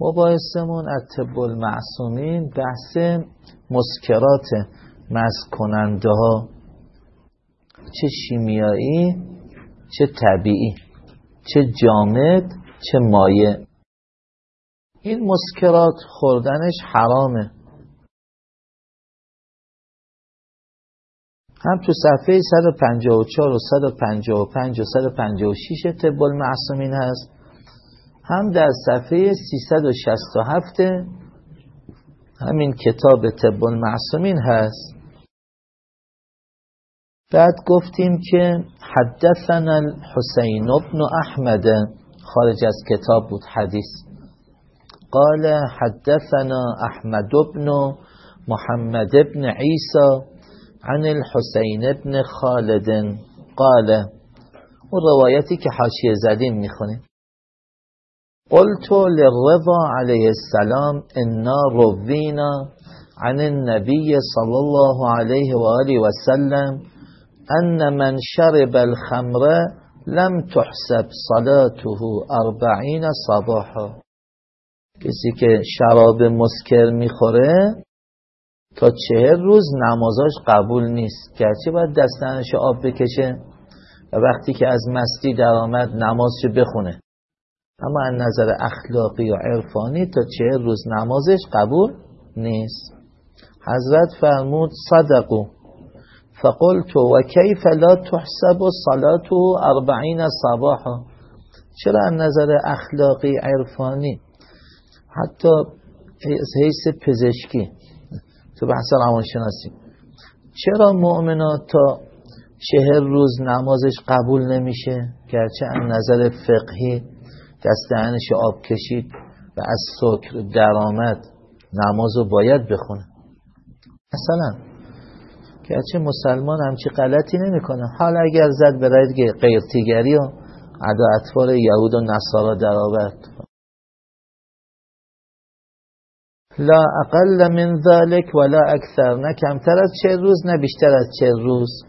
الرحیم مباحثمون از طب المعصومین بحث مسکرات مزد کننده ها چه شیمیایی چه طبیعی چه جامد چه مایه این مسکرات خوردنش حرامه. هم تو صفحه 154 و 155 و 156 طب المعصومین هست. هم در صفحه 367 همین کتاب طب المعصومین هست. بعد گفتیم که حدثنا الحسین ابن احمد خارج از کتاب بود حدیث. قال حدثنا احمد ابن محمد ابن عیسی عن الحسین ابن خالد. قال اون روایتی که حاشیه زدیم می‌خونیم. قلت للرضا علیه السلام انا روینا عن النبي صلى الله عليه وآله وسلم أن من شرب الخمر لم تحسب صلاته اربعین صباحا. کسی که شراب مسکر می‌خوره تا چهر روز نمازاش قبول نیست. گرچه باید دستنش آب بکشه و وقتی که از مستی درآمد نمازش بخونه. اما از نظر اخلاقی و عرفانی تا چهر روز نمازش قبول نیست. حضرت فرمود صدقو فقلت و کیف لا تحسب صلاته اربعین صباحا. چرا از نظر اخلاقی عرفانی؟ حتی حیث پزشکی. تو بحث روانشناسی. چرا مؤمنات تا چهر روز نمازش قبول نمیشه؟ گرچه از نظر فقهی دست آب کشید و از سکر درآمد نماز رو باید بخونه. مثلا گرچه مسلمان همچی غلطی نمی‌کنه. حالا اگر زد به رد غیرتیگری و عدا اطفال یهود و نصارا درآورد لا اقل من ذلك ولا اکثر. نه کمتر از چه روز نه بیشتر از چه روز.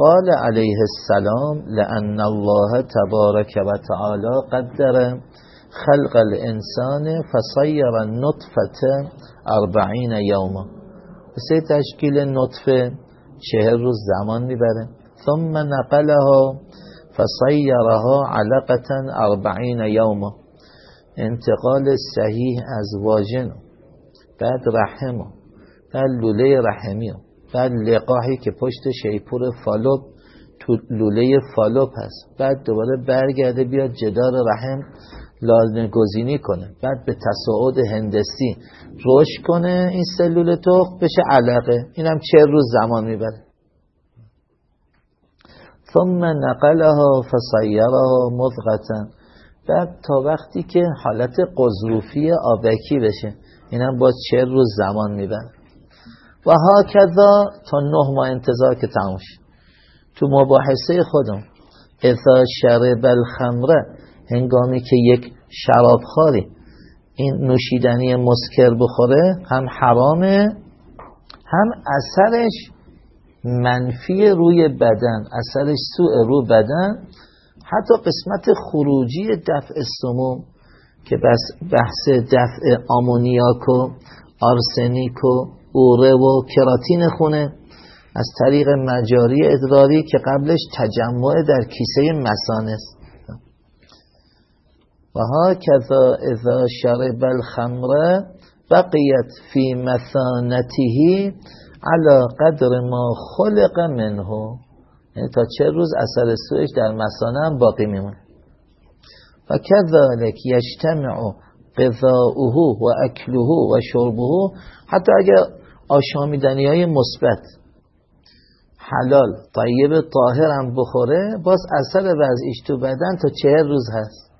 قال علیه السلام لأن الله تبارک و تعالی قدر خلق الانسان فصیر النطفه اربعین یوما. سه تشکیل نطفه چهر روز زمان می‌بره. ثم نقلها فصیرها علقتا اربعین یوما. انتقال صحیح از واژن. بعد رحم. بعد لوله رحمی. بعد لقاحی که پشت شیپور فالوب تو لوله فالوب هست. بعد دوباره برگرده بیاد جدار رحم لازم گزینی کنه. بعد به تصاعد هندسی روش کنه این سلول تخم بشه علقه. اینم چه روز زمان می‌بره. ثم نقلها فصیرها مضغتا. بعد تا وقتی که حالت قضروفی آبکی بشه اینم باز چه روز زمان می‌بره. و ها کذا تا نه ماه انتظار که تموش تو مباحثه خودم اذا شرب الخمره هنگامی که یک شرابخاری این نوشیدنی مسکر بخوره هم حرامه هم اثرش منفی روی بدن اثرش سوء رو بدن حتی قسمت خروجی دفع سموم که بس بحث دفع آمونیاک و آرسنیک و اوره و کراتین خونه از طریق مجاری ادراری که قبلش تجمع در کیسه مسانه است و ها کذا اذا شرب الخمر بقیت فی مثانته علا قدر ما خلق منه. یعنی تا چه روز اثر سوش در مسانه هم باقی میمونه. و کذالک یجتمع غذاؤه و اکله و شربه حتی اگر آشامیدنی های مثبت. حلال طیب طاهر هم بخوره باز اثر وضعیش تو بدن تا چهر روز هست.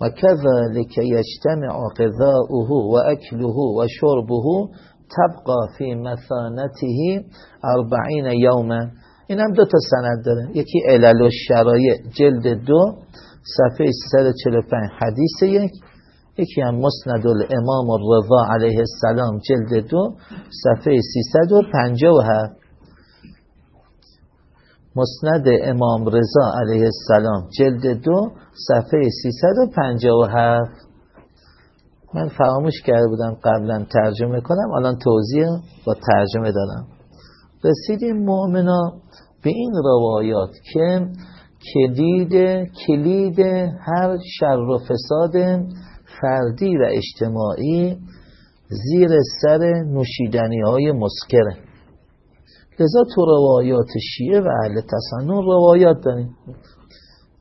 و كذلك يجتمع غذاؤه و اکله و شربه تبقى فی مثانته اربعین یوما. این هم دو تا سند داره. یکی علل و شرایع جلد دو صفحه 345 حدیث یک. یکی هم مسند الامام الرضا علیه السلام جلد دو صفحه 357 مسند امام رضا علیه السلام جلد دو صفحه 357 من فراموش کرده بودم قبلا ترجمه کنم الان توضیح با ترجمه دارم. رسیدیم مؤمنا به این روایات که کلید کلید هر شر و فساد فردی و اجتماعی زیر سر نوشیدنی های مسکره. لذا تو روایات شیعه و اهل تصنن روایات داریم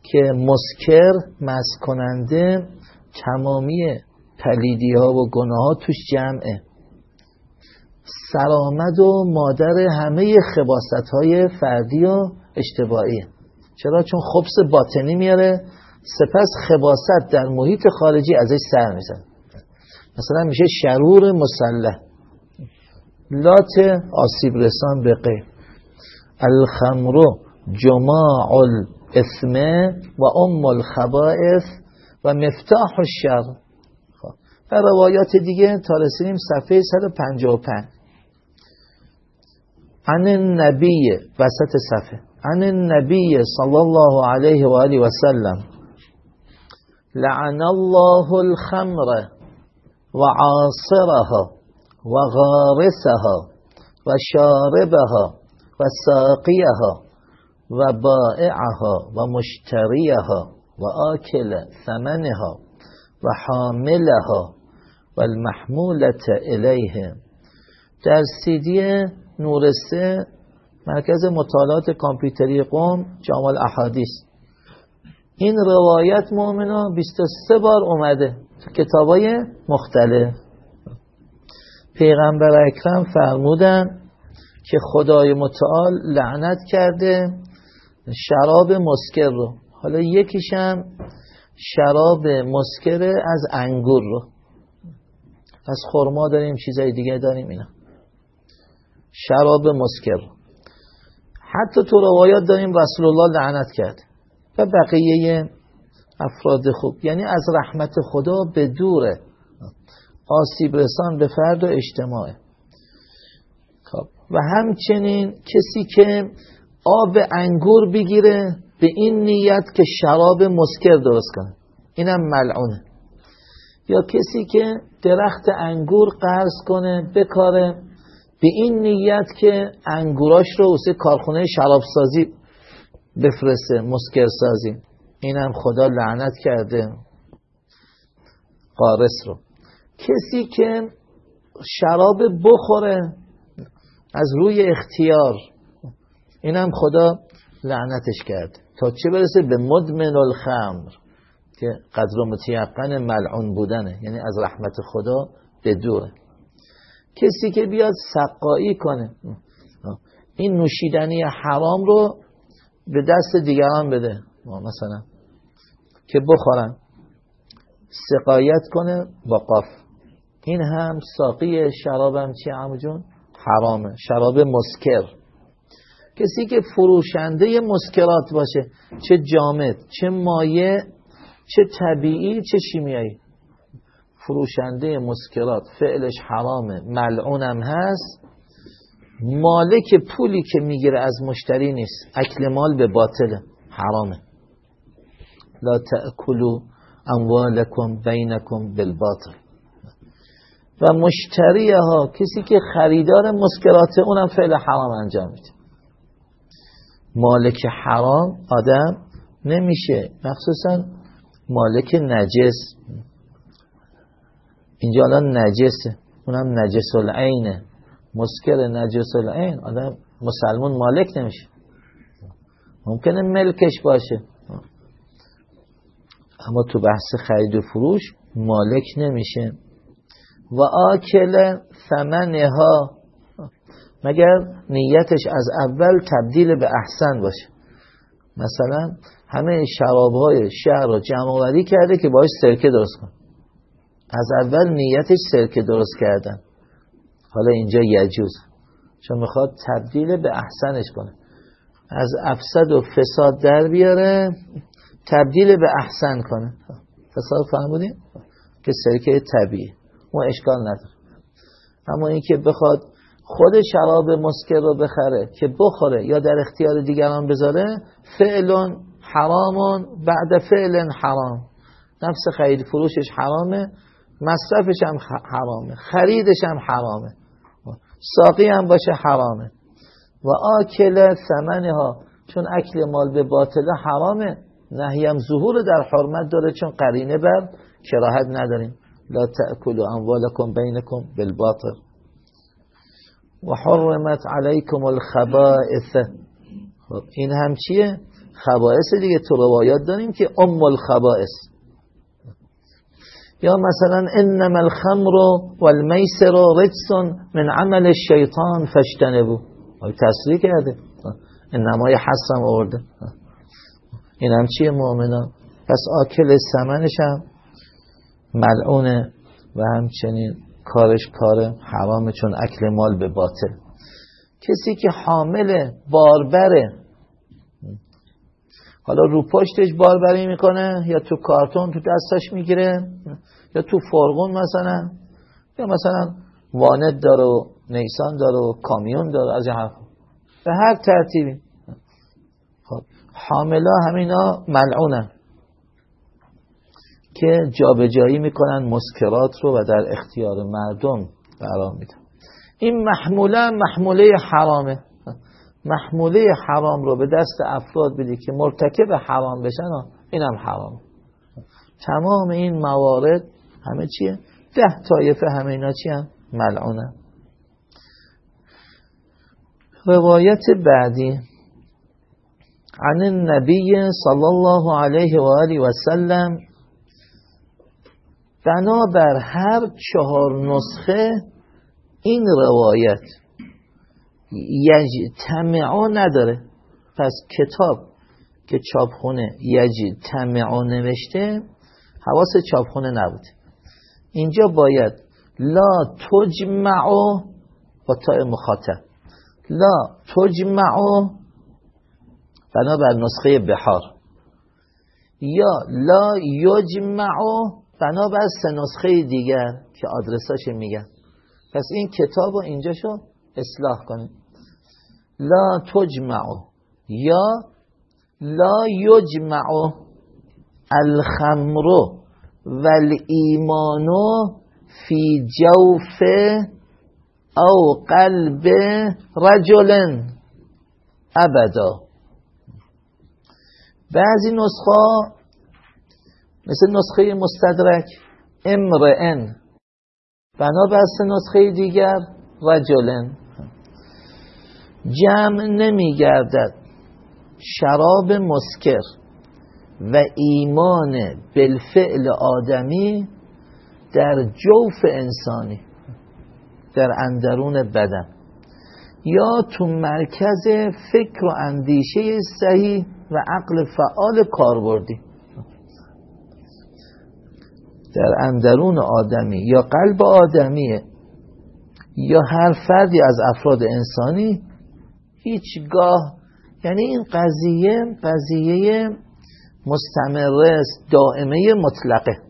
که مسکر مز کننده تمامی پلیدی ها و گناه ها توش جمعه. سرآمد و مادر همه خباست های فردی و اجتماعی. چرا؟ چون خبس باطنی میاره. سپس خباست در محیط خارجی ازش سر میزن مثلا میشه شرور مسلح. لات آسیب رسان به غیر الخمر جماع الاسمه و ام الخبائث و مفتاح الشر. خب. و روایات دیگه تا صفحه 155 عن النبی وسط صفحه. عن النبی صلی الله علیه و آله و سلم. لعن الله الخمر وعاصرها وغارسها وشاربها وساقيها وبائعها ومشتريها وآكل ثمنها وحاملها والمحمولة إليه. در سیدی نورسه مرکز مطالعات کامپیوتری قوم جامال احادیث این روایت مؤمنا 23 بار اومده تو کتابای مختلف. پیغمبر اکرم فرمودن که خدای متعال لعنت کرده شراب مسکر رو. حالا یکیشم شراب مسکر از انگور رو. از خرما داریم چیزای دیگه داریم اینا. شراب مسکر. حتی تو روایات داریم رسول الله لعنت کرد. و بقیه افراد خوب. یعنی از رحمت خدا به دوره آسیب رسان به فرد و اجتماع. خب. و همچنین کسی که آب انگور بگیره به این نیت که شراب مسکر درست کنه. اینم ملعونه. یا کسی که درخت انگور قرض کنه بکاره به این نیت که انگوراش رو واسه کارخونه شرابسازی بفرسته مسکر سازی اینم خدا لعنت کرده. قارس رو. کسی که شراب بخوره از روی اختیار اینم خدا لعنتش کرد. تا چه برسه به مدمن الخمر که قدر متیقن ملعون بودنه. یعنی از رحمت خدا به دوره. کسی که بیاد سقایی کنه. این نوشیدنی حرام رو به دست دیگران بده. مثلا که بخورن. سقایت کنه با قاف. این هم ساقی شرابم چی عمو جون؟ حرامه. شراب مسکر. کسی که فروشنده مسکرات باشه چه جامد چه مایه چه طبیعی چه شیمیایی. فروشنده مسکرات. فعلش حرامه. ملعونم هست. مالک پولی که می‌گیره از مشتری نیست. اکل مال به باطله حرامه. لا تأکلوا اموالکم بینکم بالباطل. و مشتری ها کسی که خریدار مسکرات اونم فعل حرام انجام میده. مالک حرام آدم نمیشه. مخصوصا مالک نجس. اینجا الان نجسه اونم نجس العینه مسکر نجس العین آدم مسلمون مالک نمیشه. ممکنه ملکش باشه. اما تو بحث خرید و فروش مالک نمیشه. و آکل ثمنها. مگر نیتش از اول تبدیل به احسن باشه. مثلا همه شرابهای شهر رو جمع کرده که باش سرکه درست کن از اول نیتش سرکه درست کردن. حالا اینجا یجوز. چون می‌خواد تبدیل به احسنش کنه. از افسد و فساد در بیاره تبدیل به احسن کنه. فساد فهمونیم که سرکه طبیعی. اون اشکال نداره. اما اینکه بخواد خود شراب مسکر رو بخره که بخوره یا در اختیار دیگران بذاره فعل حرام بعد فعل حرام. نفس خرید فروشش حرامه مصرفش هم حرامه خریدش هم حرامه. ساقی هم باشه حرامه. و آکل ثمنه ها چون اکل مال به باطله حرامه نهی هم ظهور در حرمت داره چون قرینه بر کراهت نداریم. لا تأکلوا اموالکم بینکم بالباطل. و حرمت علیکم الخبائث. خب این هم چیه؟ خبائث دیگه. تو روایات داریم که ام الخبائث. یا مثلا انما الخمر والمیسر رجس من عمل الشیطان فاجتنبوا تصریح کرده. انما حسم آورده. این هم چیه مؤمنان؟ پس آکل سمنش هم ملعونه و همچنین کارش کار حرامه چون اکل مال به باطل. کسی که حامل باربره حالا رو پشتش باربری می‌کنه یا تو کارتون تو دستش می‌گیره یا تو فرغون مثلا یا مثلا واند داره و نیسان داره و کامیون داره از حرف. به هر ترتیبی. خب حاملا همینا ملعونه که جابجایی می‌کنن مسکرات رو و در اختیار مردم قرار میدن. این محموله محموله حرامه. محموله حرام رو به دست افراد بدی که مرتکب حرام بشن اینم حرام. تمام این موارد همه چیه؟ ده طایفه همه اینا چی هم ملعونه روایت بعدی. عن النبی صلی الله علیه و آله و سلم بنابر هر چهار نسخه این روایت. یجتمعا نداره. پس کتاب که چاپخونه یجتمعا نوشته حواس چاپخونه نبود اینجا باید لا تجمعو با تای مخاطب. لا تجمعو بنابر نسخه بحار. یا لا یجمعو بنابر سه نسخه دیگر که آدرساش میگن. پس این کتاب رو اینجا شو اصلاح کنید لا تجمعو. یا لا یجمعو الخمرو والایمانو فی جوف او قلب رجل ابدا. بعضی نسخه مثل نسخه مستدرک امرئن. بنا بر نسخه دیگر رجلن. جمع نمی گردد شراب مسکر و ایمان بالفعل آدمی در جوف انسانی در اندرون بدن. یا تو مرکز فکر و اندیشه صحیح و عقل فعال کاربردی. در اندرون آدمی یا قلب آدمیه یا هر فردی از افراد انسانی هیچگاه یعنی این قضیه قضیه مستمره است دائمه مطلقه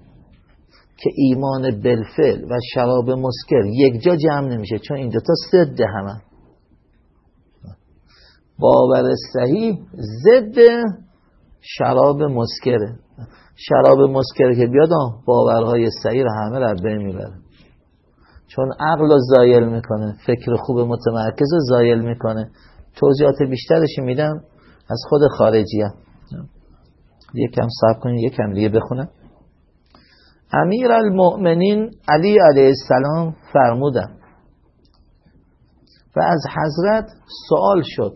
که ایمان بلفل و شراب مسکر یک جا جمع نمیشه چون این دوتا ضد همه. باور صحیح ضد شراب مسکره شراب مسکر که بیاد باورهای صحیح رو همه رو بین چون عقل رو زایل می‌کنه فکر خوب متمرکز رو زایل می‌کنه. توضیحات بیشترش میدم. از خود خارجی هم. یکم صبر کنید یکم دیگه بخونم. امیر المؤمنین علی علیه السلام فرمودن و از حضرت سوال شد.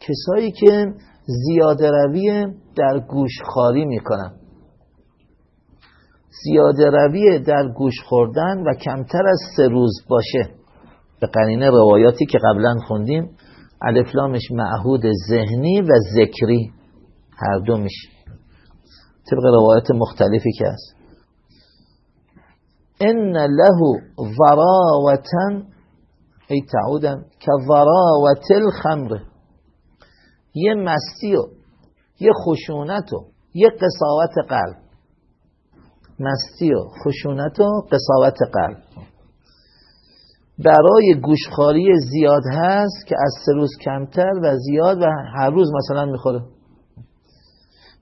کسایی که زیاده روی در گوشخاری می‌کنن زیاده روی در گوش خوردن و کمتر از سه روز باشه. به قرینه روایاتی که قبلا خوندیم. الفلامش معهود ذهنی و ذکری. هر دو میشه طبق روایت مختلفی که هست. ان له ضراوتا ای تعودم که ضراوت الخمر. یه مستی و یه خشونت و یه قصاوت قلب. مستی و خشونت و قصاوت قلب. برای گوشخاری زیاد هست که از سه روز کمتر و زیاد و هر روز مثلا می‌خوره.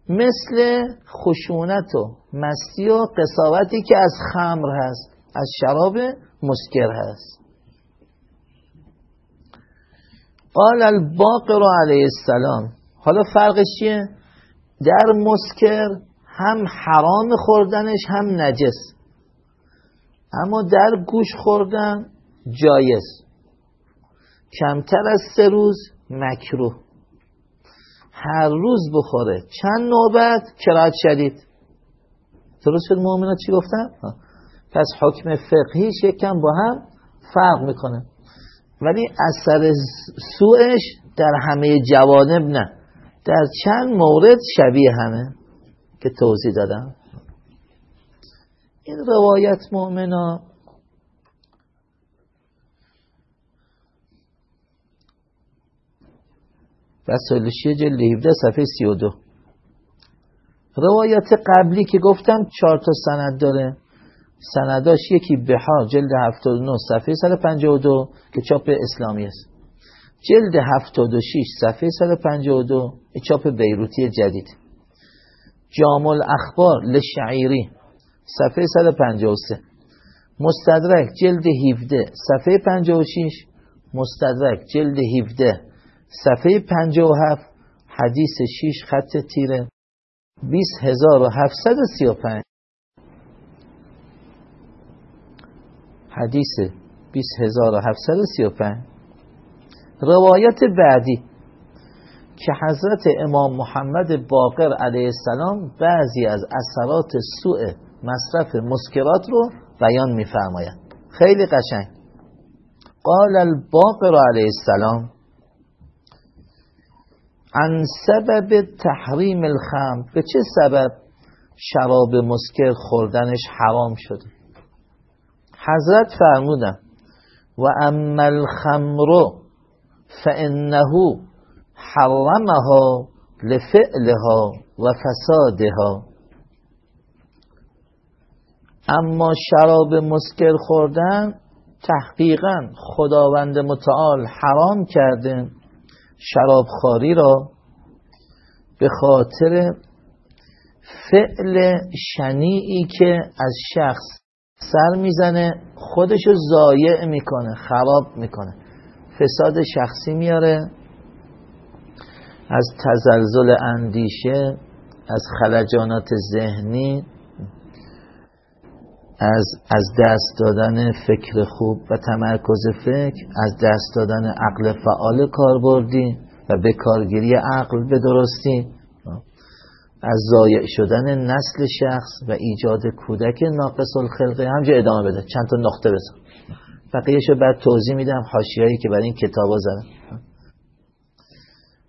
مثل خشونت و مستی و قصاوتی که از خمر هست از شراب مسکر هست. قال الباقر علیه السلام. حالا فرقش چیه؟ در مسکر هم حرام خوردنش هم نجس. اما در گوش خوردن جایز. کمتر از سه روز مکروه. هر روز بخوره. چند نوبت؟ کرات شدید. درست شد چی گفتن؟ پس حکم فقهیش یکم با هم فرق می‌کنه. ولی اثر سوش در همه جوانب نه. در چند مورد شبیه همه که توضیح دادم. این روایت مؤمنا وسالشی جلد 17 صفحه 32 روایت قبلی که گفتم چهار تا سند داره. سنداش یکی بهار جلد 79 صفحه 152 که چاپ اسلامی است. جلد 76 صفحه 152 چاپ بیروتی جدید. جامل اخبار لشعیری صفحه 153 مستدرک جلد 17 صفحه 56 مستدرک جلد 17 صفحه 57 حدیث 6 خط تیره 20735 حدیث 20735 روایت بعدی که حضرت امام محمد باقر علیه السلام بعضی از اثرات سوء مصرف مسکرات رو بیان میفرمایند خیلی قشنگ. قال الباقر علیه السلام عن سبب تحریم الخمر. به چه سبب شراب مسکر خوردنش حرام شده؟ حضرت فرمودن و اما الخمر فانه حرمها لفعلها و فسادها. اما شراب مسکر خوردن تحقیقا خداوند متعال حرام کرده. شرابخواری را به خاطر فعل شنیعی که از شخص سر می‌زنه خودشو ضایع می‌کنه خراب می‌کنه. فساد شخصی میاره از تزلزل اندیشه از خلجانات ذهنی از از دست دادن فکر خوب و تمرکز فکر از دست دادن عقل فعال کاربردی و به کارگیری عقل به درستی. از ضایع شدن نسل شخص و ایجاد کودک ناقص الخلقه. همجا ادامه بده. چند تا نقطه بزن. بقیهشو بعد توضیح میدم. حاشیه‌ای که برای این کتابا زدم.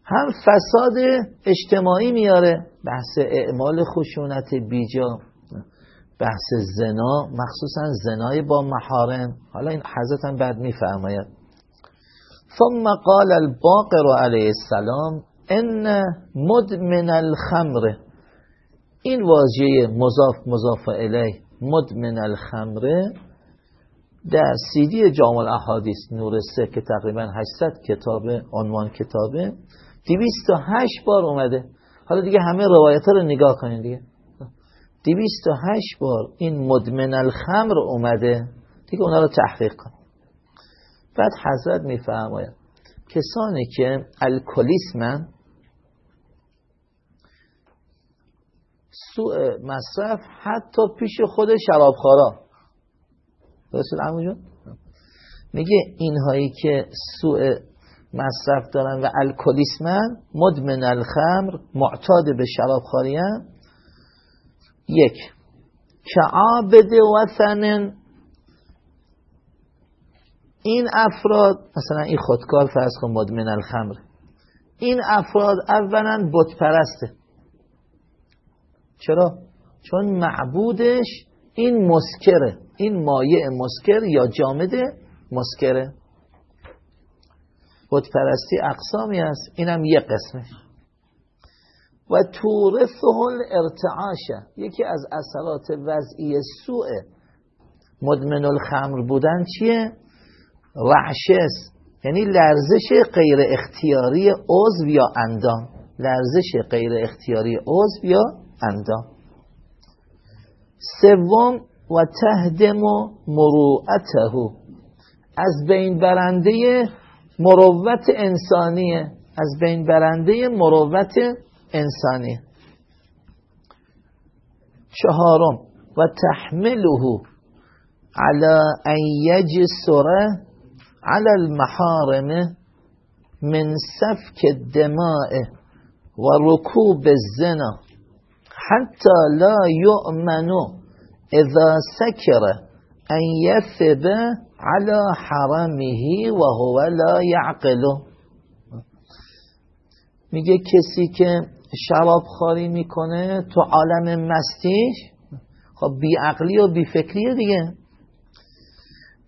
هم فساد اجتماعی میاره. بحث اعمال خشونت بیجا. بحث زنا مخصوصا زنای با محارم. حالا این حضرت هم بعد میفرماید. ثم قال الباقر علیه السلام ان مدمن الخمر. این واژه مضاف مضاف الیه مدمن الخمر. در سیدی جامع الاحادیث نور سه که تقریبا 800 کتاب عنوان کتابه 208 بار اومده. حالا دیگه همه روایت رو نگاه کنید دیگه. 208 بار این مدمن الخمر اومده دیگه اونا رو تحقیق کن. بعد حضرت میفرماید کسانی که الکلیسمن سوء مصرف حتی پیش خود شرابخارا درست شد میگه اینهایی که سوء مصرف دارن و الکلیسمن مدمن الخمر معتاد به شرابخواری یک. که عابد وثن این افراد مثلا این خودکار فرض کن مدمن الخمر. این افراد اولا بت پرسته چرا؟ چون معبودش این مسکره. این مایع مسکر یا جامد مسکره. بود پرستی اقسامی است اینم یه قسمش. و تورثه الارتعاشه یکی از اثرات وضعی سوء مدمن الخمر بودن چیه؟ وحشس یعنی لرزش غیر اختیاری عضو یا اندام. لرزش غیر اختیاری عضو یا اندام. سوم و تهدم مروعته. از بین برنده مروت انسانیه. از بین برنده مروت انسانی. چهارم و تحمله على ان يجسر على المحارم من سفك الدماء وركوب الزنا حتى لا يؤمن اذا سكر ان يثب على حرمه وهو لا يعقل میگه کسی که شراب خاری می‌کنه تو عالم مستیش خب بیعقلی و بیفکریه دیگه.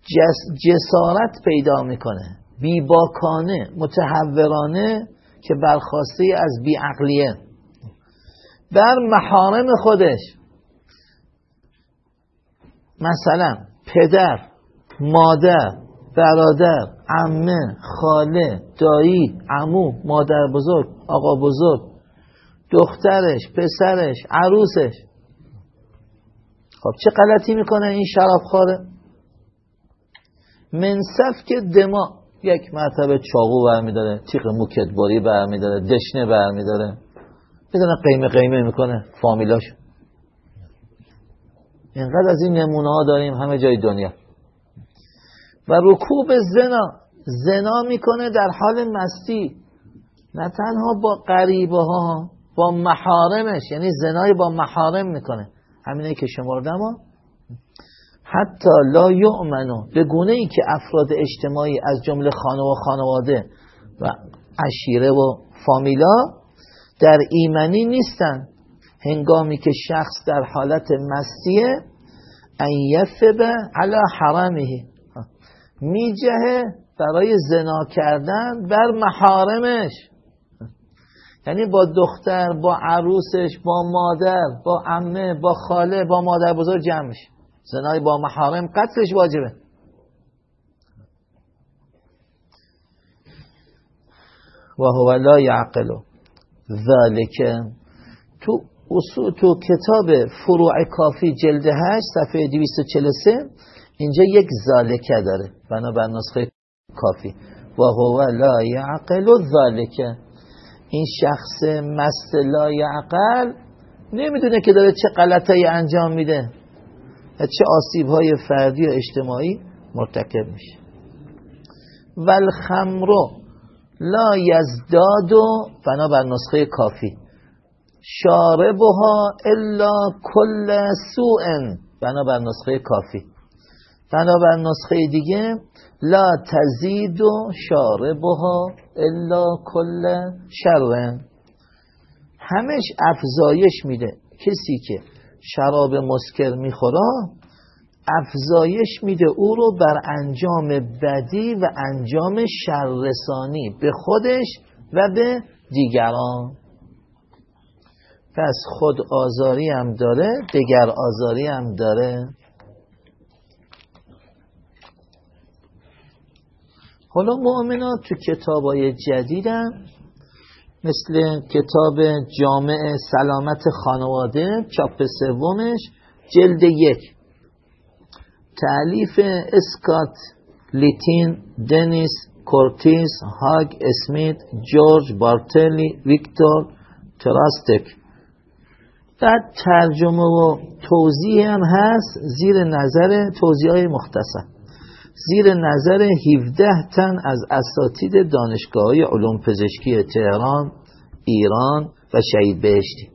جس جسارت پیدا می‌کنه. بیباکانه متحورانه که برخواسته از بیعقلیه. بر محارم خودش. مثلا پدر مادر برادر عمه خاله دایی عمو مادر بزرگ آقا بزرگ دخترش پسرش عروسش. خب چه غلطی می‌کنه این شراب خاره منصف که دما یک مرتبه چاقو برمیداره تیغ موکتباری برمیداره دشنه برمیداره. بدونه قیمه قیمه می‌کنه فامیلاش. اینقدر از این نمونه ها داریم همه جای دنیا. و رکوب زنا زنا می‌کنه در حال مستی. نه تنها با قریبه ها با محارمش یعنی زنای با محارم می‌کنه. همینه که شمردم ها حتی لا یؤمنو به گونه ای که افراد اجتماعی از جمله خانه و خانواده و عشیره و فامیلا در ایمنی نیستن. هنگامی که شخص در حالت مستیه ان یفبه علی حرمه. میجهه برای زنا کردن بر محارمش. یعنی با دختر با عروسش با مادر با عمه با خاله با مادر بزرگ جمعش. زنای با محارم قتلش واجبه. و هو لا یعقلو ذالک تو اصول تو کتاب فروع کافی جلد 8 صفحه 243 اینجا یک ذالکه داره. بنابر نسخه کافی. و هو لا یعقل ذالکه این شخص مست لا یعقل نمی‌دونه که داره چه غلطایی انجام میده و چه آسیب های فردی و اجتماعی مرتکب میشه. والخمرو لا یزدادو بنابر نسخه کافی. شاربها الا کل سوء بنابر نسخه کافی. بنابر نسخه دیگه لا تزید و شاربها الا کل شرن. همش افزایش میده. کسی که شراب مسکر می‌خوره افزایش میده. او رو بر انجام بدی و انجام شررسانی به خودش و به دیگران. پس خود آزاری هم داره دیگر آزاری هم داره. حالا مؤمنات تو کتاب های جدیدن مثل کتاب جامع سلامت خانواده چاپ سومش جلد یک. تألیف اسکات لیتین دنیس کورتیس هاگ اسمیت جورج بارتلی ویکتور تراستک بعد ترجمه و توضیح هم هست زیر نظر توضیح های مختصر. زیر نظر 17 تن از اساتید دانشگاه های علوم پزشکی تهران ایران و شهید بهشتی.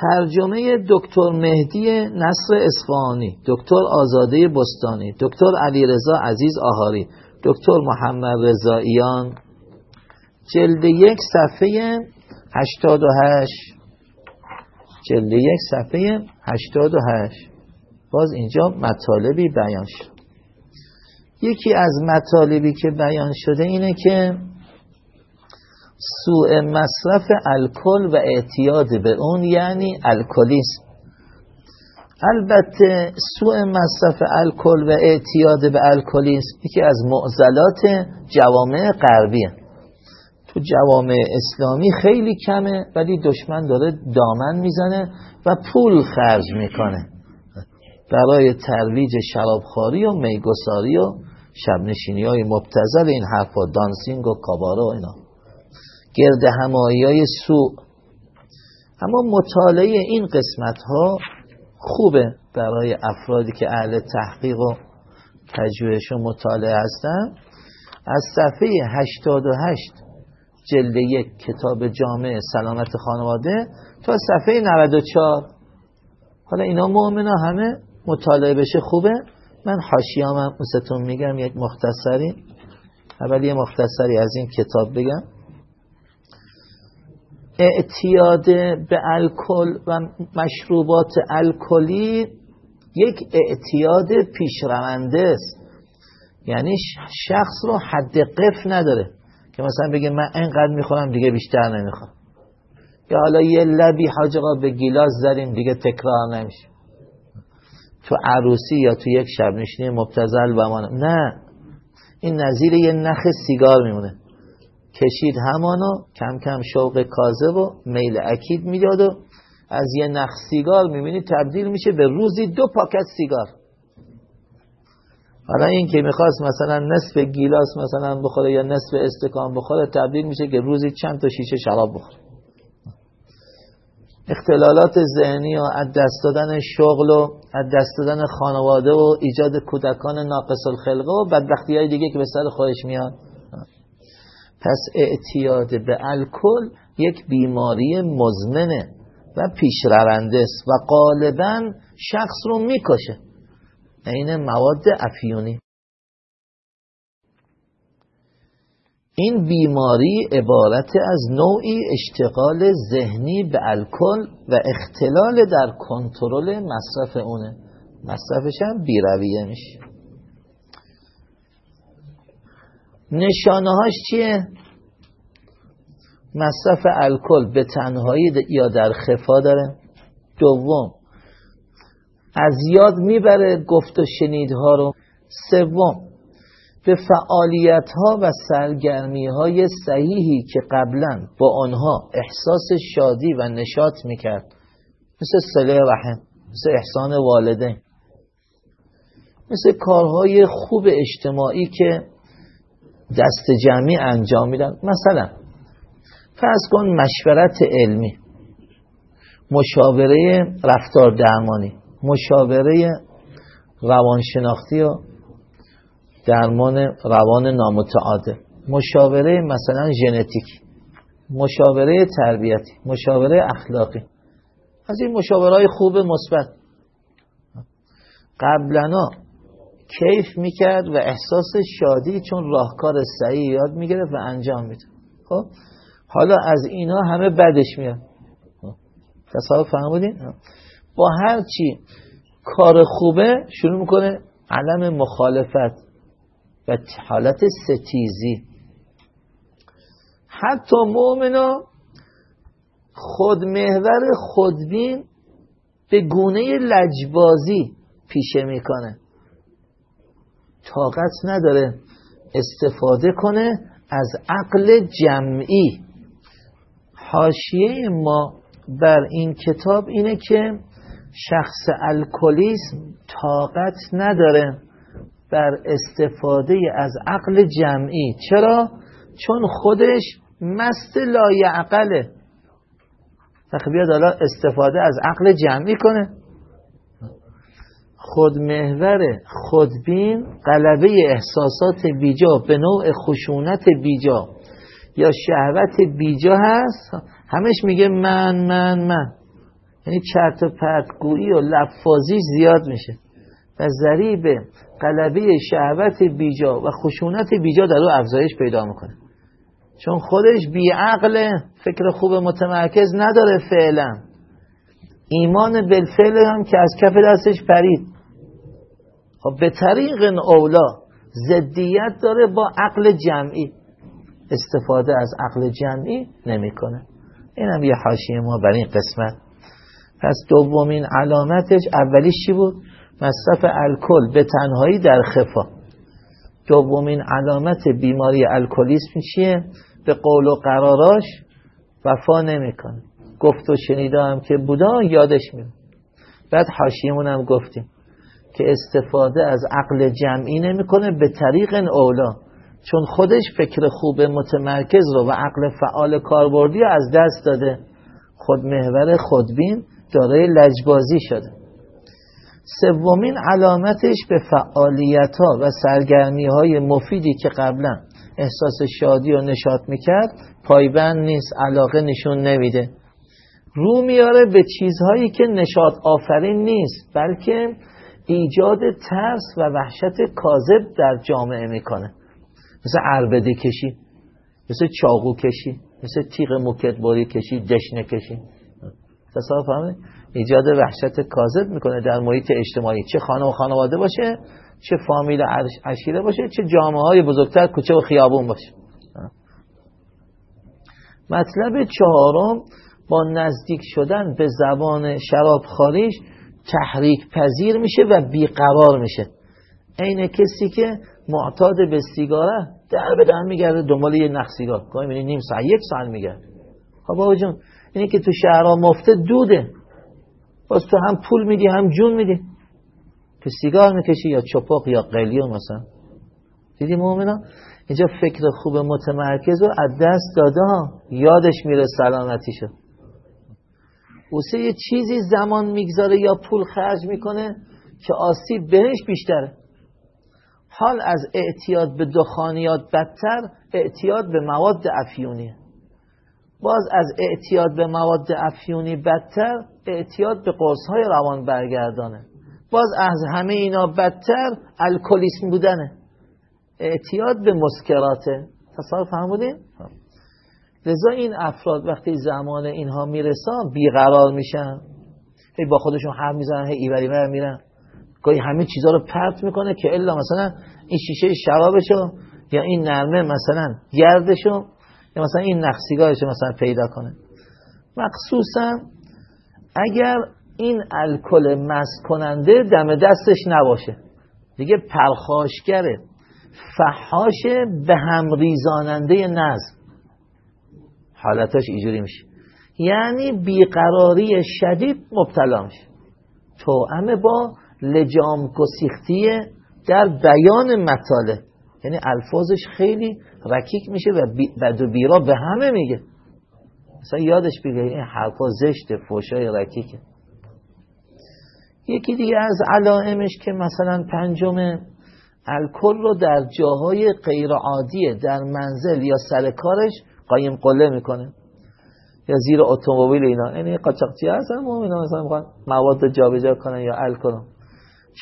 ترجمه دکتر مهدی نصر اصفهانی دکتر آزاده بستانی دکتر علیرضا عزیز آهاری دکتر محمد رضاییان جلد یک صفحه 88 جلد یک صفحه 88 باز اینجا مطالبی بیان شد. یکی از مطالبی که بیان شده اینه که سوء مصرف الکل و اعتیاد به اون یعنی الکلیسم. البته سوء مصرف الکل و اعتیاد به الکلیسم یکی از معضلات جوامع غربیه تو جوامع اسلامی خیلی کمه ولی دشمن داره دامن می‌زنه و پول خرج می‌کنه. برای ترویج شرابخوری و میگساری و شبنشینی های مبتزل این حرفا دانسینگ و کاباره و اینا. گرد همایی های سوء. اما مطالعه این قسمت ها خوبه برای افرادی که اهل تحقیق و تجویش و مطالعه هستن. از صفحه 88 جلد یک کتاب جامع سلامت خانواده تا صفحه 94 حالا اینا مؤمنا همه مطالعه بشه خوبه؟ من حاشیه‌ام هم میگم یک مختصری. اول یه مختصری از این کتاب بگم. اعتیاد به الکل و مشروبات الکلی یک اعتیاد پیشرونده است. یعنی شخص رو حد قف نداره که مثلا بگه من اینقدر می‌خورم دیگه بیشتر نمی‌خوام یا حالا یه لبی حاج به گیلاس زدیم دیگه تکرار نمیشه. تو عروسی یا تو یک شب نشینی مبتزل و نه. این نظیر یه نخ سیگار میمونه. کشید همانو کم کم شوق کازه و میل اکید می‌داد و از یه نخ سیگار می‌بینی تبدیل میشه به روزی دو پاکت سیگار. حالا این که می‌خواست مثلا نصف گیلاس مثلا بخوره یا نصف استکان بخوره تبدیل میشه که روزی چند تا شیشه شراب بخوره. اختلالات ذهنی و از دست دادن شغل و از دست دادن خانواده و ایجاد کودکان ناقص الخلقه و بدبختی های دیگه که به سر خودش میاد. پس اعتیاد به الکل یک بیماری مزمنه و پیشرونده است و غالبا شخص رو می‌کشه. این مواد افیونی. این بیماری عبارت از نوعی اشتغال ذهنی به الکل و اختلال در کنترل مصرف اونه. مصرفش هم بیرویه میشه. نشانه هاش چیه؟ مصرف الکل به تنهایی یا در خفا داره. دوم از یاد می‌بره گفت و شنیدها رو. سوم به فعالیت ها و سرگرمی های صحیحی که قبلا با آنها احساس شادی و نشاط می‌کرد. مثل صله رحم مثل احسان والده مثل کارهای خوب اجتماعی که دست جمعی انجام میدن. مثلا فرض کن مشورت علمی. مشاوره رفتار درمانی. مشاوره روانشناختی و درمان روان نامتعادل. مشاوره مثلا ژنتیک مشاوره تربیتی مشاوره اخلاقی. از این مشاوره خوب مثبت. قبلنا کیف می‌کرد و احساس شادی چون راهکار صحیح یاد می‌گرفت و انجام میده خب؟ حالا از اینا همه بدش میاد؟ تصاحب فهمودین با هر چی کار خوبه شروع می‌کنه علم مخالفت. و حالت ستیزی حتی مؤمنا خودمهور خودبین به گونه لجبازی پیشه می‌کنه. طاقت نداره استفاده کنه از عقل جمعی. حاشیه ما بر این کتاب اینه که شخص الکلیسم طاقت نداره. بر استفاده از عقل جمعی. چرا؟ چون خودش مست لایعقله وقتی بیاد حالا استفاده از عقل جمعی کنه. خودمهور خودبین قلبه احساسات بیجا به نوع خشونت بیجا یا شهوت بیجا هست. همش میگه من من من. یعنی چرت و پرت گویی و لفاظی زیاد میشه. و ذریب قلبه شهوت بیجا و خشونت بیجا در او افزایش پیدا می‌کنه. چون خودش بیعقل فکر خوب متمرکز نداره فعلا. ایمان بالفعل هم که از کف دستش پرید. خب به طریق اولا زدیت داره با عقل جمعی. استفاده از عقل جمعی نمی‌کنه. این هم یه حاشیه ما برای این قسمت. پس دومین علامتش اولیش چی بود؟ مصرف الکل به تنهایی در خفا. دومین علامت بیماری الکلیسم چیه؟ به قول و قراراش وفا نمی‌کنه. گفت و شنیده که بودا یادش میره بعد حاشیمون هم گفتیم که استفاده از عقل جمعی نمی‌کنه به طریق اولا چون خودش فکر خوب متمرکز رو و عقل فعال کاربردی از دست داده. خود محور خودبین دارای لجبازی شده. سومین علامتش به فعالیت ها و سرگرمی های مفیدی که قبلا احساس شادی و نشاط می‌کرد پایبند نیست علاقه نشون نمیده. رو میاره به چیزهایی که نشاط آفرین نیست بلکه ایجاد ترس و وحشت کاذب در جامعه می‌کنه. مثل عربده کشی مثل چاقو کشی مثل تیغ مکتباری کشی دشنه کشی. فهمید ایجاد وحشت کاذب می‌کنه در محیط اجتماعی. چه خانه و خانواده باشه چه فامیل عشیره باشه چه جامعه های بزرگتر کوچه و خیابون باشه. مطلب چهارم با نزدیک شدن به زبان شراب خاریش تحریک پذیر میشه و بیقرار میشه. عین کسی که معتاد به سیگاره در به در میگرده دنبال یه نخ سیگار. گاهی نیم ساعت یک ساعت میگرده. خب بابا جون اینه که تو شهرها مفته دوده. باز تو هم پول میدی هم جون میدی. که سیگار می‌کشی یا چپاق یا قلیو مثلا. دیدی مؤمنا اینجا فکر خوب متمرکز رو از دست داده ها. یادش میره سلامتی شد اوسه یه چیزی زمان می‌گذاره یا پول خرج می‌کنه که آسیب بهش بیشتره. حال از اعتیاد به دخانیات بدتر اعتیاد به مواد افیونیه. باز از اعتیاد به مواد افیونی بدتر اعتیاد به های روان برگردانه. باز از همه اینا بدتر الکلیسم بودنه. اعتیاد به مسکراته. تصور فهمودین؟ لذا این افراد وقتی زمان اینها میرسان بیقرار میشن. هی با خودشون حرف می‌زنن هی ایوری میرن. گاهی همه چیزها رو پرت می‌کنه که الا مثلا این شیشه شرابشو یا این نرمه مثلا گردشو یا مثلا این نقصیگاهشو مثلا پیدا کنه. مخصوصا اگر این الکل مست کننده دم دستش نباشه. دیگه پرخاشگره. فحاش به هم ریزاننده نظم. حالتاش اینجوری میشه. یعنی بیقراری شدید مبتلا میشه. توأمه با لجام گسیختی در بیان مطالب. یعنی الفاظش خیلی رکیک میشه و بد و بیرا به همه میگه. مثلا یادش بگه این حرفا زشت فوشای رکیکه یکی دیگه از علائمش که مثلا پنجم الکل رو در جاهای غیر عادیه در منزل یا سر کارش قایم قله می‌کنه. یا زیر اتومبیل اینا. یعنی قاچاقچی هستن اینا مثلا می‌خوان مواد جابجا کنن یا الکل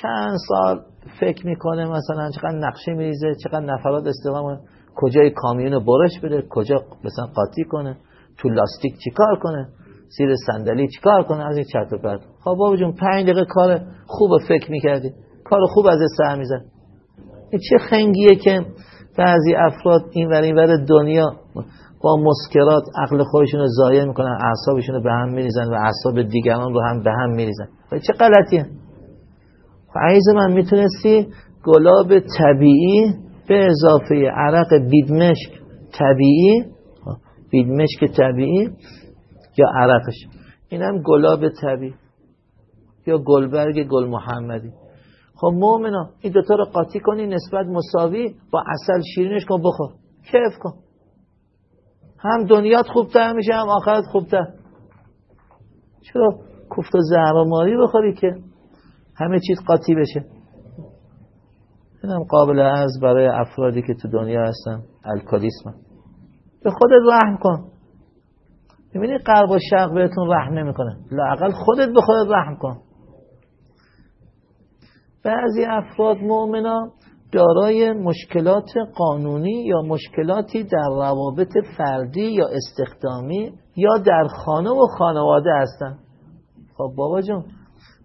چند سال فکر می‌کنه مثلا چقدر نقشه میریزه چقدر نفرات استفاده کجای کامیون برش بده کجا مثلا قاطی کنه. تو لاستیک چیکار کنه؟ زیر صندلی چیکار کنه؟ از این چرت و پرت. خب بابا جون 5 دقیقه کار خوب فکر می‌کردی. کار خوب از سر میزن این چه خنگیه که بعضی افراد این ور این ور دنیا با مسکرات عقل خودشون رو ضایع می‌کنن اعصابشون رو به هم میریزن و اعصاب دیگران رو هم به هم میریزن. چه غلطیه؟ عیز من می‌تونستی گلاب طبیعی به اضافه عرق بیدمشک طبیعی بیدمشک طبیعی یا عرقش. این هم گلاب طبیعی یا گلبرگ گل محمدی. خب مومنا این دوتا رو قاطی کنی نسبت مساوی با اصل شیرینش کن بخور. کیف کن. هم دنیات خوبتر میشه هم آخرت خوبتر. چرا کوفت و زهر ماری بخوری که همه چیز قاطی بشه؟ اینم قابل از برای افرادی که تو دنیا هستن الکالیسم به خودت رحم کن. ببینی قرب و شرق بهتون رحم نمی‌کنه. لاقل خودت به خودت رحم کن. بعضی افراد مؤمنا دارای مشکلات قانونی یا مشکلاتی در روابط فردی یا استخدامی یا در خانه و خانواده هستند خب بابا جون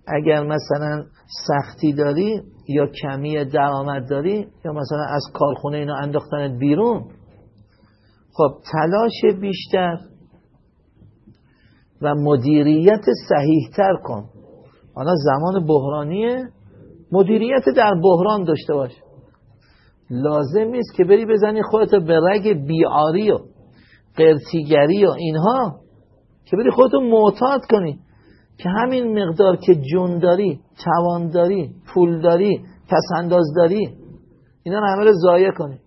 اگر مثلا سختی داری یا کمی درآمد داری یا مثلا از کارخونه اینا انداختنت بیرون خب تلاش بیشتر و مدیریت صحیحتر کن. حالا زمان بحرانیه. مدیریت در بحران داشته باش. لازم نیست که بری بزنی خودتو به رگ بیاری و قرتیگری و اینها که بری خودتو معتاد کنی که همین مقدار که جون داری توان داری پول داری پسنداز داری اینا رو همه رو ضایع کنی.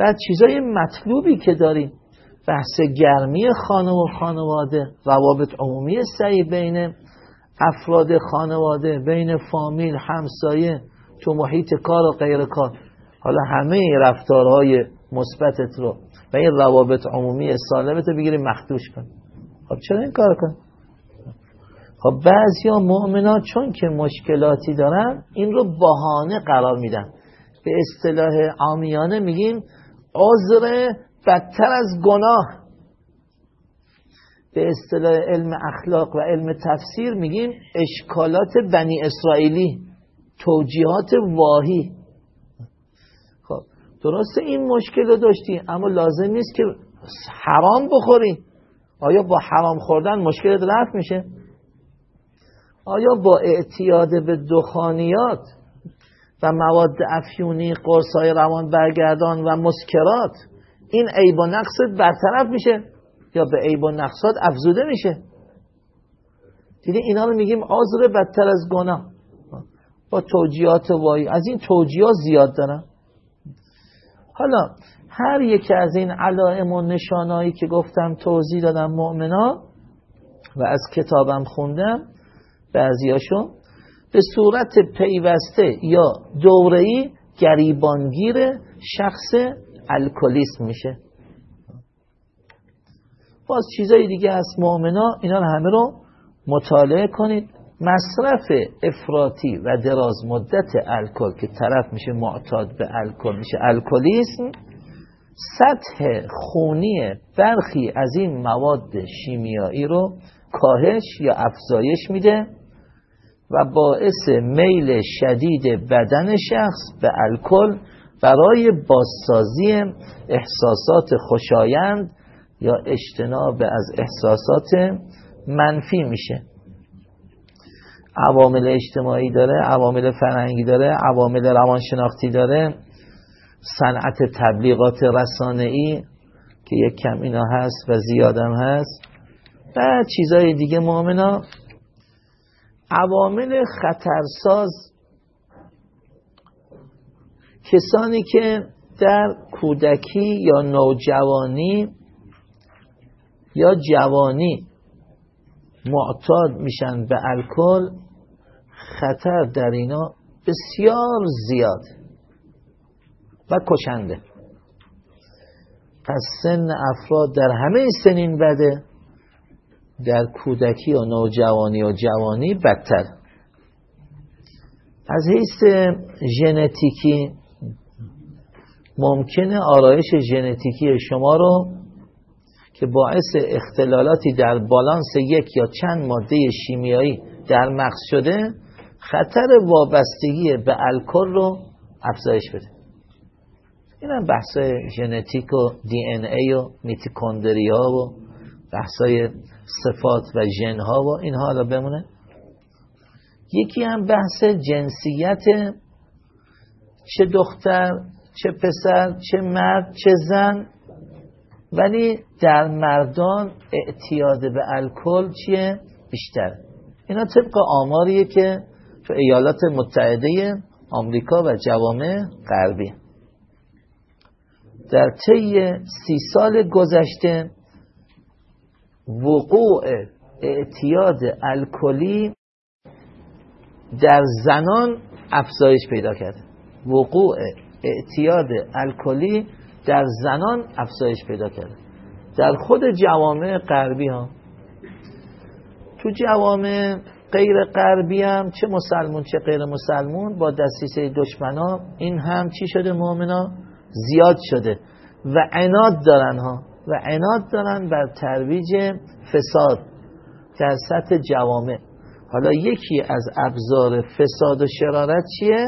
بعد چیزای مطلوبی که داریم. بحث گرمی خانه و خانواده روابط عمومی سعی بین افراد خانواده بین فامیل همسایه تو محیط کار و غیر کار. حالا همه رفتارهای مثبتت رو و این روابط عمومی سالمت رو بگیری مخدوش کن. خب چرا این کار کن؟ خب بعضی ها چون که مشکلاتی دارن این رو بهانه قرار میدن. به اصطلاح عامیانه میگیم عذر بدتر از گناه. به اصطلاح علم اخلاق و علم تفسیر میگیم اشکالات بنی اسرائیلی توجیهات واهی. خب درسته این مشکل رو داشتی اما لازم نیست که حرام بخوری. آیا با حرام خوردن مشکلت رفت میشه؟ آیا با اعتیاد به دخانیات؟ و مواد افیونی قرصای روان برگردان و مسکرات. این عیب و نقصت برطرف میشه یا به عیب و نقصات افزوده میشه. دیدی اینا رو میگیم آزر بدتر از گناه. با توجیهات وایی از این توجیهات زیاد دارن حالا هر یکی از این علائم و نشانهایی که گفتم توضیح دادم مؤمنا و از کتابم خوندم بعضیاشون به صورت پیوسته یا دوره‌ای گریبانگیر شخص الکلیسم میشه. باز چیزای دیگه از مؤمنا اینا همه رو مطالعه کنید. مصرف افراطی و دراز مدت الکل که طرف میشه معتاد به الکل میشه الکلیسم سطح خونی برخی از این مواد شیمیایی رو کاهش یا افزایش میده. و باعث میل شدید بدن شخص به الکل برای بازسازی احساسات خوشایند یا اجتناب از احساسات منفی میشه. عوامل اجتماعی داره عوامل فرهنگی داره عوامل روانشناختی داره صنعت تبلیغات رسانه‌ای که یک کم اینا هست و زیادم هست و چیزای دیگه مؤمنا عوامل خطرساز. کسانی که در کودکی یا نوجوانی یا جوانی معتاد میشن به الکل خطر در اینا بسیار زیاد و کشنده. پس سن افراد در همه سنین بده. در کودکی و نوجوانی و جوانی بدتر. از حیث ژنتیکی ممکنه آرایش ژنتیکی شما رو که باعث اختلالاتی در بالانس یک یا چند ماده شیمیایی در مغز شده خطر وابستگی به الکل رو افزایش بده. این هم بحث ژنتیک و دی ان ای و میتوکندریا و بحثای صفات و ژن ها و اینها رو بمونه. یکی هم بحث جنسیت چه دختر چه پسر چه مرد چه زن. ولی در مردان اعتیاد به الکل چیه؟ بیشتر. اینا طبق آماریه که تو ایالات متحده آمریکا و جوامع غربی. در طی سی سال گذشته وقوع اعتیاد الکلی در زنان افزایش پیدا کرده. وقوع اعتیاد الکلی در زنان افزایش پیدا کرده. در خود جوامع غربی ها تو جوامع غیر غربی هم چه مسلمون چه غیر مسلمون با دستیسه دشمنا این هم چی شده؟ مؤمنا زیاد شده و عناد دارن ها. و عناد دارن بر ترویج فساد در سطح جوامع. حالا یکی از ابزار فساد و شرارت چیه؟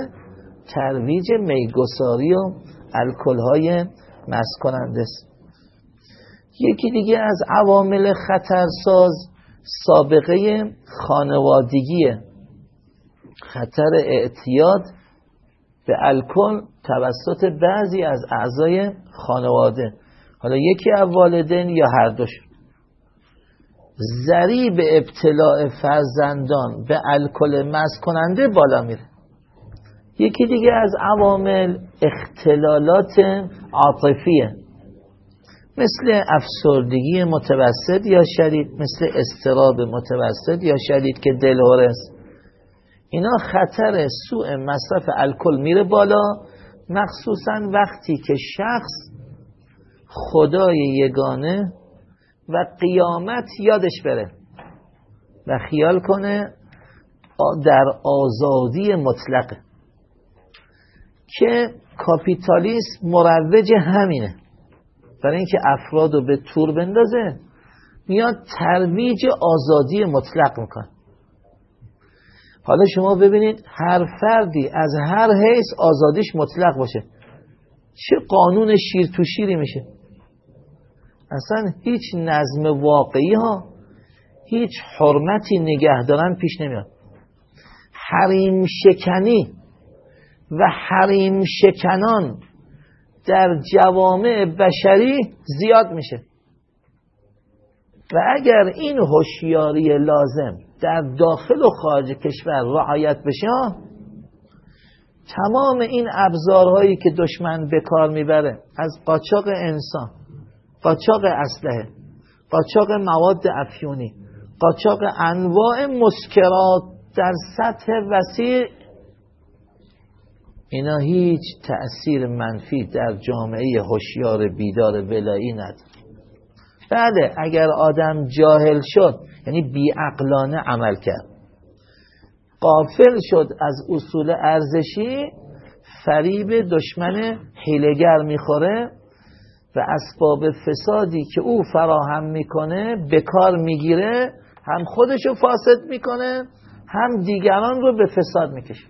ترویج میگساری و الکل مسکننده. است یکی دیگه از عوامل خطرساز سابقه خانوادگیه. خطر اعتیاد به الکل توسط بعضی از اعضای خانواده. حالا یکی از والدین یا هر دوش ضریب ابتلاع فرزندان به الکل مست کننده بالا میره. یکی دیگه از عوامل اختلالات عاطفیه. مثل افسردگی متوسط یا شدید مثل استراب متوسط یا شدید که دلهوره است اینا خطر سوء مصرف الکل میره بالا مخصوصا وقتی که شخص خدای یگانه و قیامت یادش بره و خیال کنه در آزادی مطلقه که کاپیتالیسم مروج همینه. برای اینکه افراد رو به تور بندازه میاد ترویج آزادی مطلق می‌کنه. حالا شما ببینید هر فردی از هر حیث آزادیش مطلق باشه. چه قانون شیر تو شیری میشه. اصلا هیچ نظم واقعی ها هیچ حرمتی نگهدارن پیش نمیاد. حریم شکنی و حریم شکنان در جوامع بشری زیاد میشه. و اگر این هوشیاری لازم در داخل و خارج کشور رعایت بشه تمام این ابزارهایی که دشمن به کار می‌بره از قاچاق انسان قاچاق اسلحه قاچاق مواد افیونی قاچاق انواع مسکرات در سطح وسیع. اینا هیچ تأثیر منفی در جامعه هوشیار بیدار ولایی نداره بله اگر آدم جاهل شد یعنی بیعقلانه عمل کرد. قافل شد از اصول ارزشی فریب دشمن حیلگر می‌خوره. و اسباب فسادی که او فراهم می‌کنه به کار می‌گیره هم خودشو فاسد می‌کنه هم دیگران رو به فساد می‌کشه.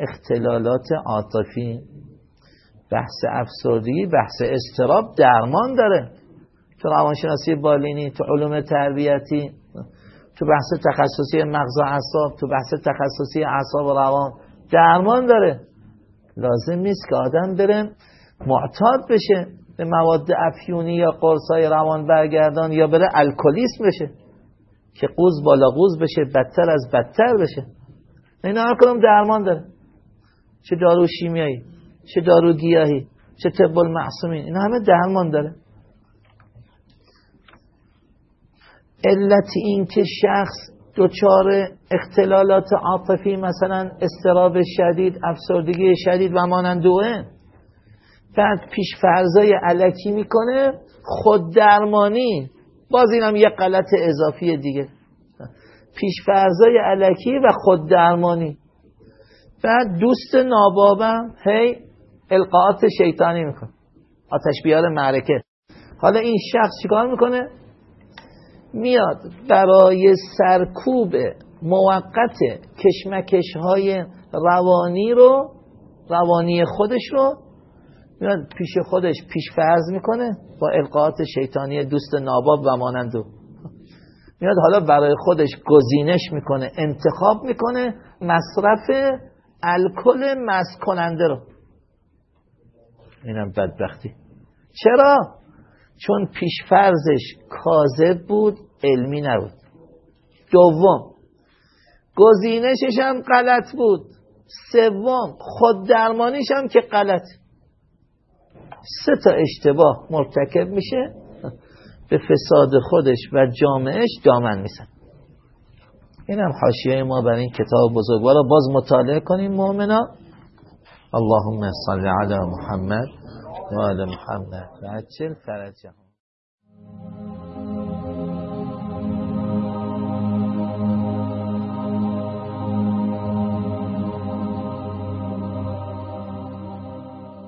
اختلالات عاطفی بحث افسردگی بحث استراب درمان داره. تو روانشناسی بالینی تو علوم تربیتی تو بحث تخصصی مغز و اعصاب تو بحث تخصصی اعصاب و روان درمان داره. لازم نیست که آدم بره معتاد بشه به مواد افیونی یا قرصای روان برگردان یا بره الکلیسم بشه که قوز بالا قوز بشه بدتر از بدتر بشه. اینا هر کدوم درمان داره. چه دارو شیمیایی چه دارو گیاهی چه طب المعصومین اینا همه درمان داره. علت این که شخص دچار اختلالات عاطفی مثلا استراب شدید افسردگی شدید و مانند دوه بعد پیش فرضای علکی می‌کنه خود درمانی. باز اینم یه غلط اضافی دیگه. پیش فرضای علکی و خود درمانی. بعد دوست نابابم هی القاعات شیطانی می‌کنه. آتش بیار معرکه. حالا این شخص چیکار می‌کنه؟ میاد برای سرکوب موقت کشمکش های روانی رو روانی خودش رو میاد پیش خودش پیش فرض می‌کنه با القاعات شیطانی دوست ناباب و مانندو میاد حالا برای خودش گزینش می‌کنه انتخاب می‌کنه مصرف الکل مست کننده رو. اینم بدبختی. چرا؟ چون پیشفرزش کاذب بود علمی نبود. دوم گزینشش هم غلط بود. سوم خود درمانیش هم که غلط سه تا اشتباه مرتکب میشه به فساد خودش و جامعهش دامن میسن این هم حاشیه ما برای این کتاب بزرگوار باز مطالعه کنیم مؤمنا اللهم صل علی محمد و آل محمد. و عجل فرجهم